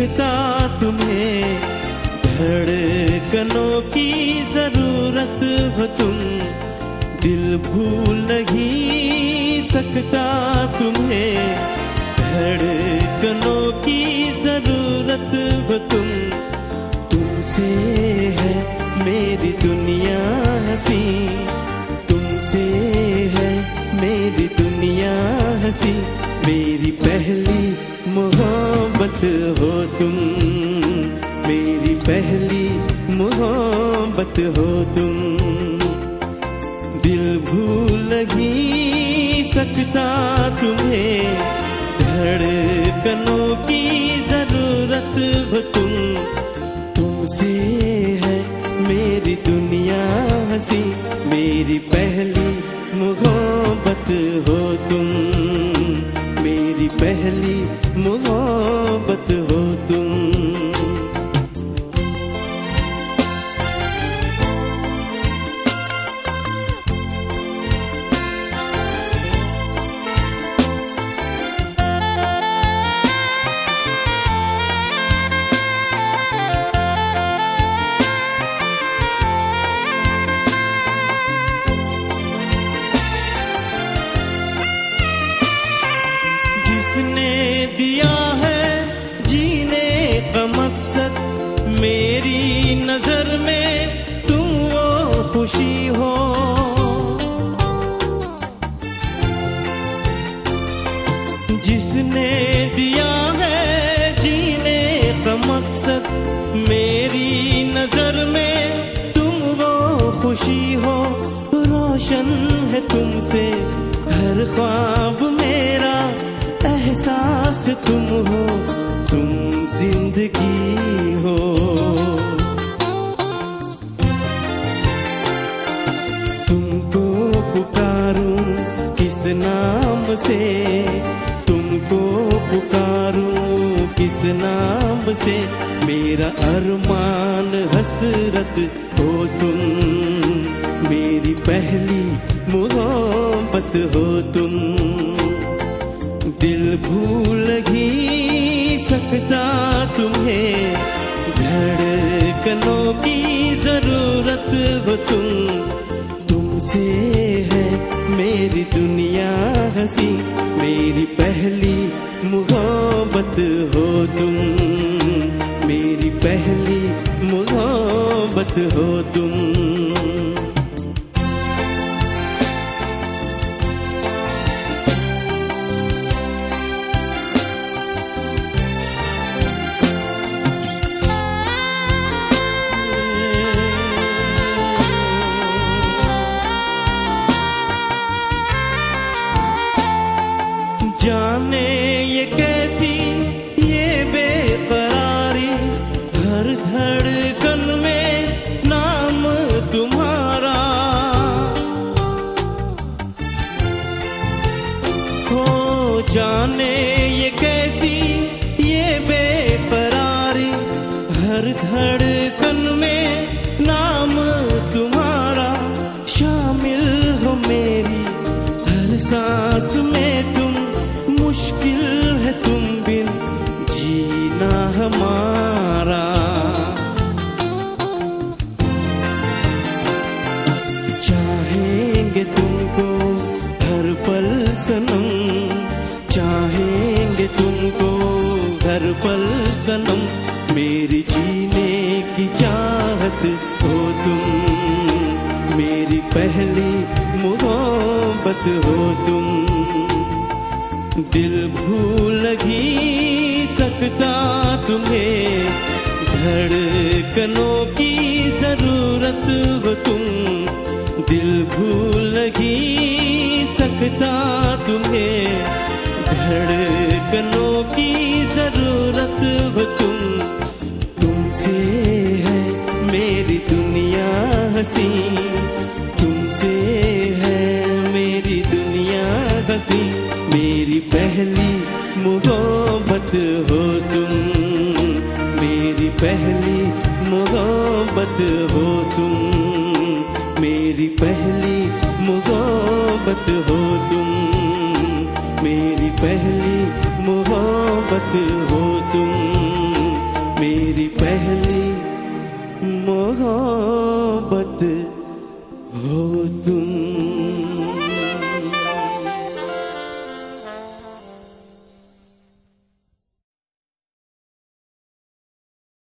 सकता तुम्हें। धड़कनों की ज़रूरत हो तुम। दिल भूल नहीं सकता तुम्हें। धड़कनों की ज़रूरत हो तुम। तुमसे है मेरी दुनिया हसी। पहली मोहब्बत हो तुम। दिल भूल नहीं सकता तुम्हें। धड़कनों की ज़रूरत हो तुम। तुमसे है मेरी दुनिया हसी। मेरी पहली मोहब्बत जिसने दिया है जीने का मकसद। मेरी नज़र में तुम वो खुशी हो। जिसने दिया है जीने का मकसद, मेरी नज़र में तुम वो खुशी हो। रोशन है तुमसे हर ख्वाब मेरा एहसास तुम हो, तुम ज़िंदगी हो। तुमको पुकारूं किस नाम से? तुमको पुकारूं किस नाम से? मेरा अरमान हसरत हो तुम। मेरी पहली मोहब्बत हो तुम। दिल भूल ही सकता तुम्हें। धड़कनों की ज़रूरत हो तुम। तुमसे है मेरी दुनिया हसी। मेरी पहली मोहब्बत हो तुम। मेरी पहली मोहब्बत हो तुम। चाहेंगे तुमको हर पल सनम। चाहेंगे तुमको हर पल सनम। मेरी जीने की चाहत हो तुम। मेरी पहली मोहब्बत हो तुम। दिल भूल ही सकता तुम्हें। धड़कनों की ज़रूरत हो तुम। भूल ही सकता तुम्हें। धड़कनों की ज़रूरत हो तुम। तुमसे है मेरी दुनिया हसी तुमसे है मेरी दुनिया हसी मेरी पहली मोहब्बत हो तुम। मेरी पहली मोहब्बत हो तुम। मेरी पहली मोहब्बत हो तुम। मेरी पहली मोहब्बत हो